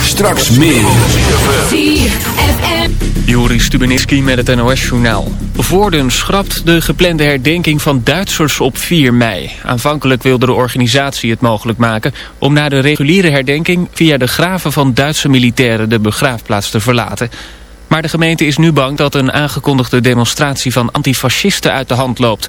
Straks meer. Joris Stubenitski met het NOS-journaal. Voorden schrapt de geplande herdenking van Duitsers op 4 mei. Aanvankelijk wilde de organisatie het mogelijk maken... om na de reguliere herdenking via de graven van Duitse militairen... de begraafplaats te verlaten. Maar de gemeente is nu bang dat een aangekondigde demonstratie van antifascisten uit de hand loopt...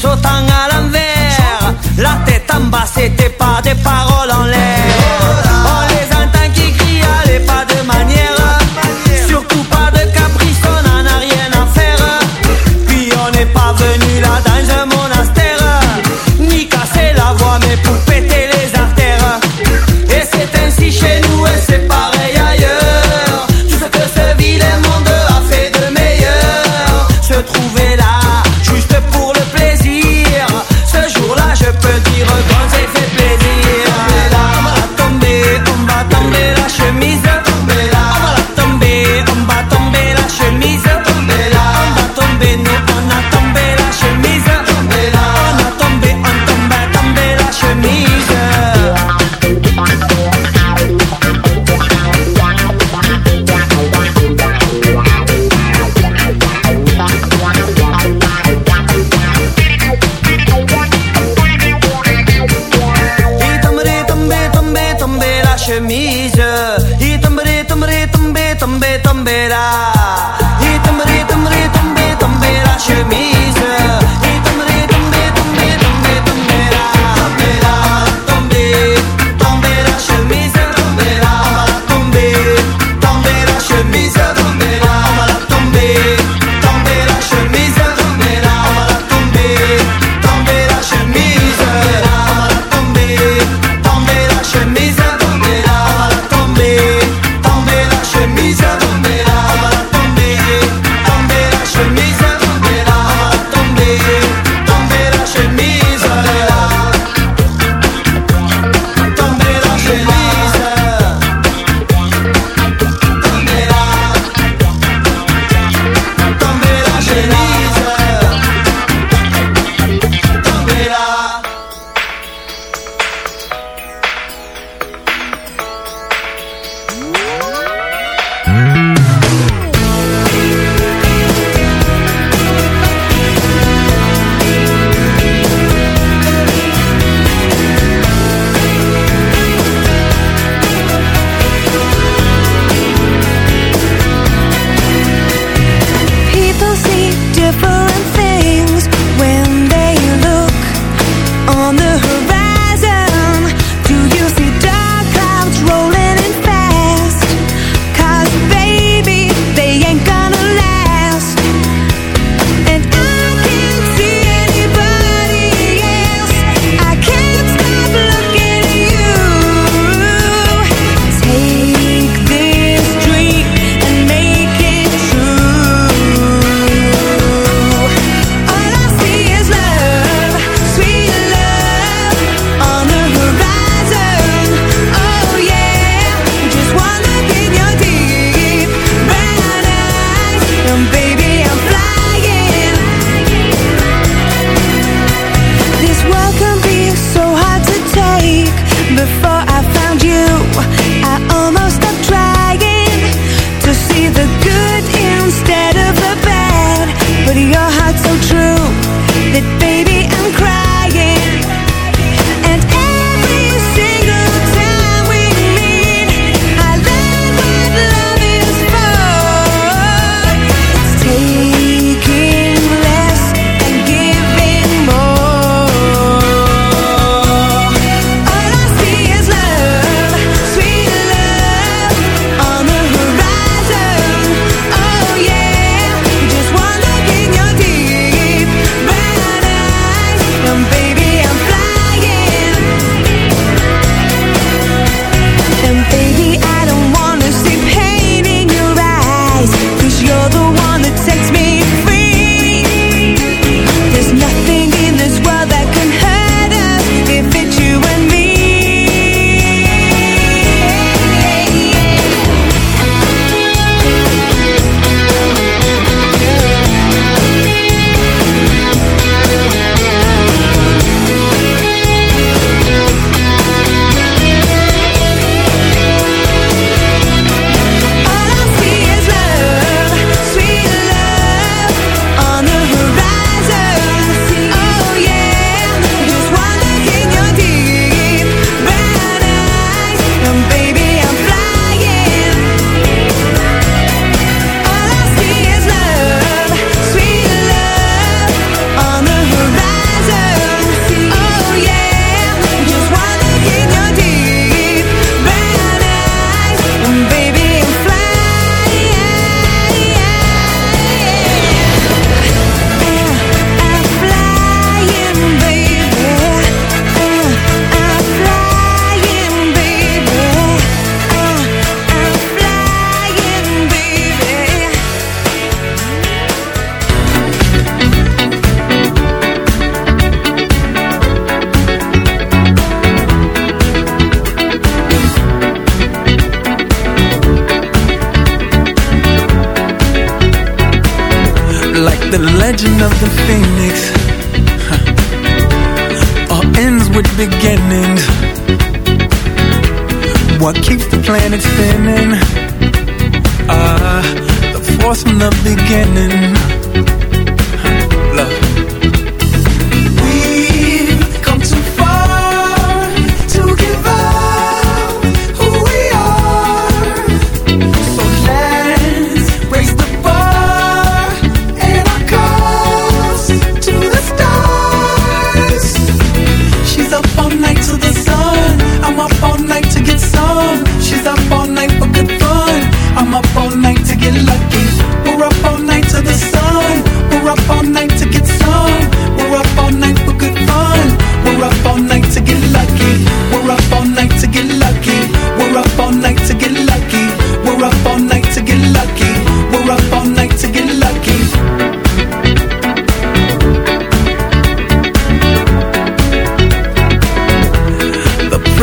说答案。ಖದೀಜ ಈ ತಂಬರಿ ತಂಬರಿ ತಂಬೆ ತಂಬೆ ತಂಬೇರಾ ಈ ತಂಬರಿ ತಂಬರಿ ತಂಬೆ ತಂಬೇರಾ ಶಮೀಜ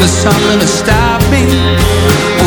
us something to stop me.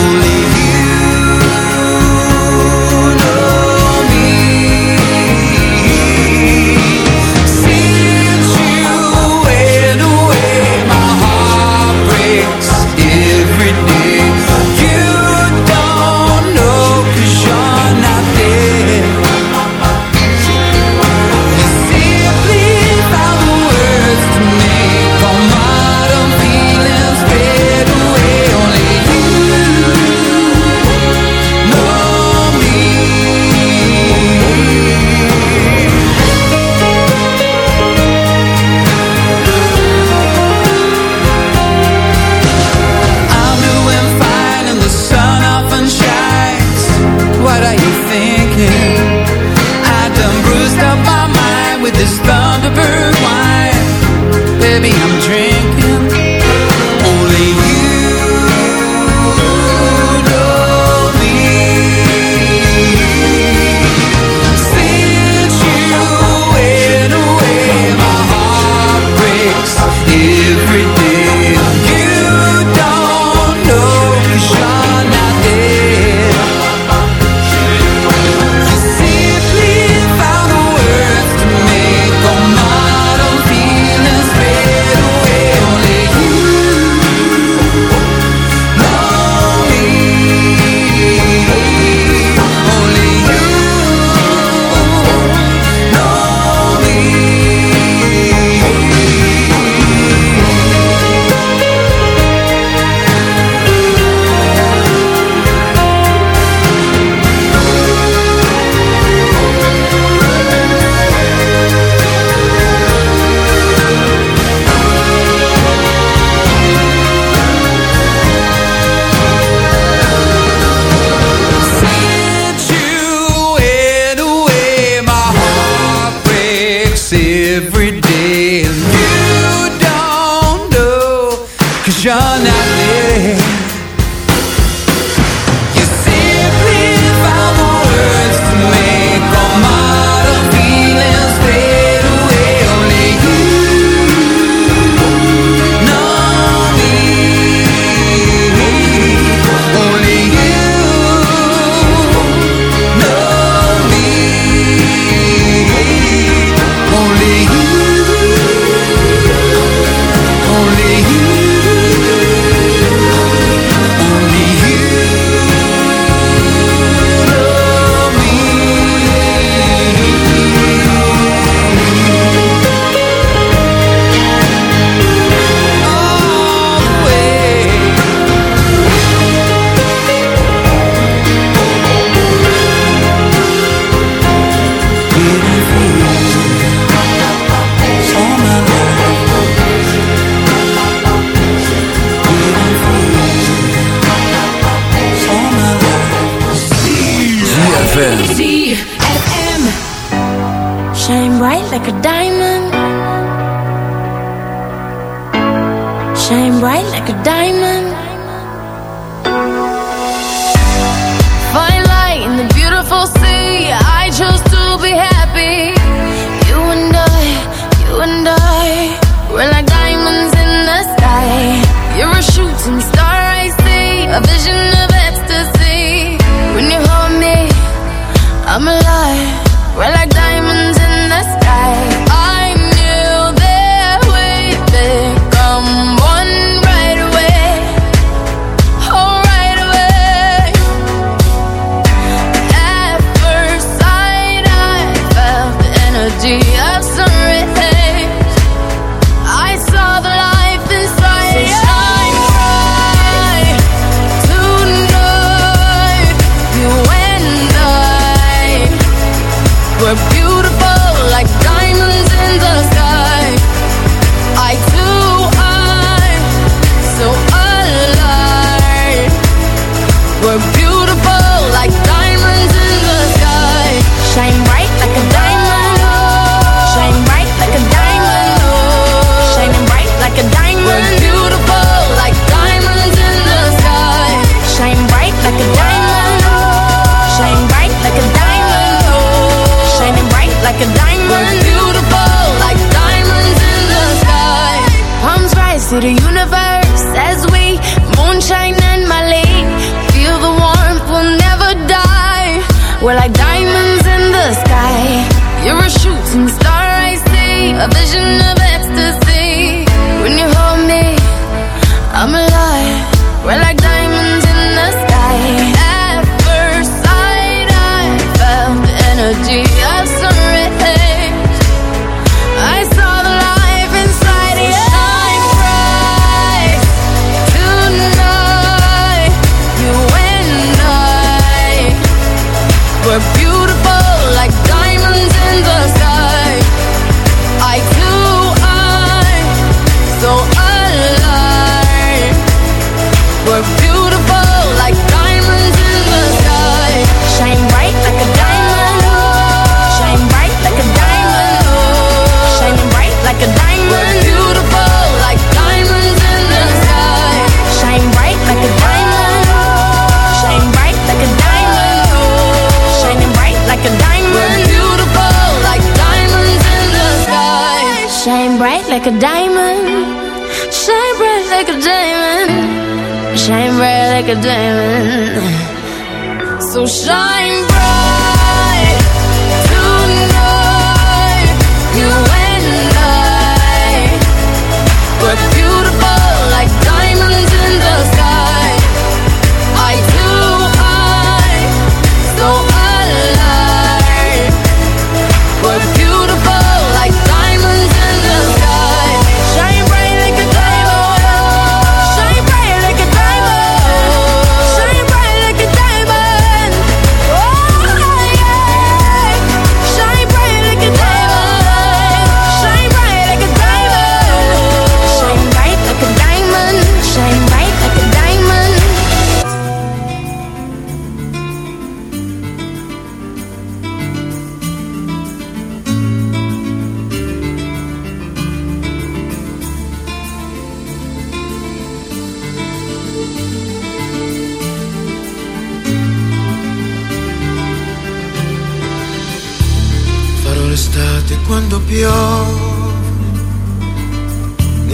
damn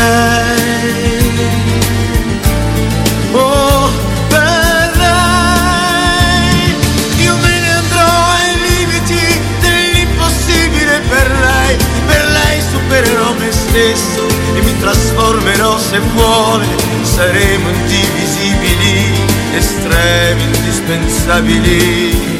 Lei. Oh. Io me ne andrò ai limiti dell'impossibile per lei. Per lei supererò me stesso e mi trasformerò se vuole. Saremo indivisibili, estremi, indispensabili.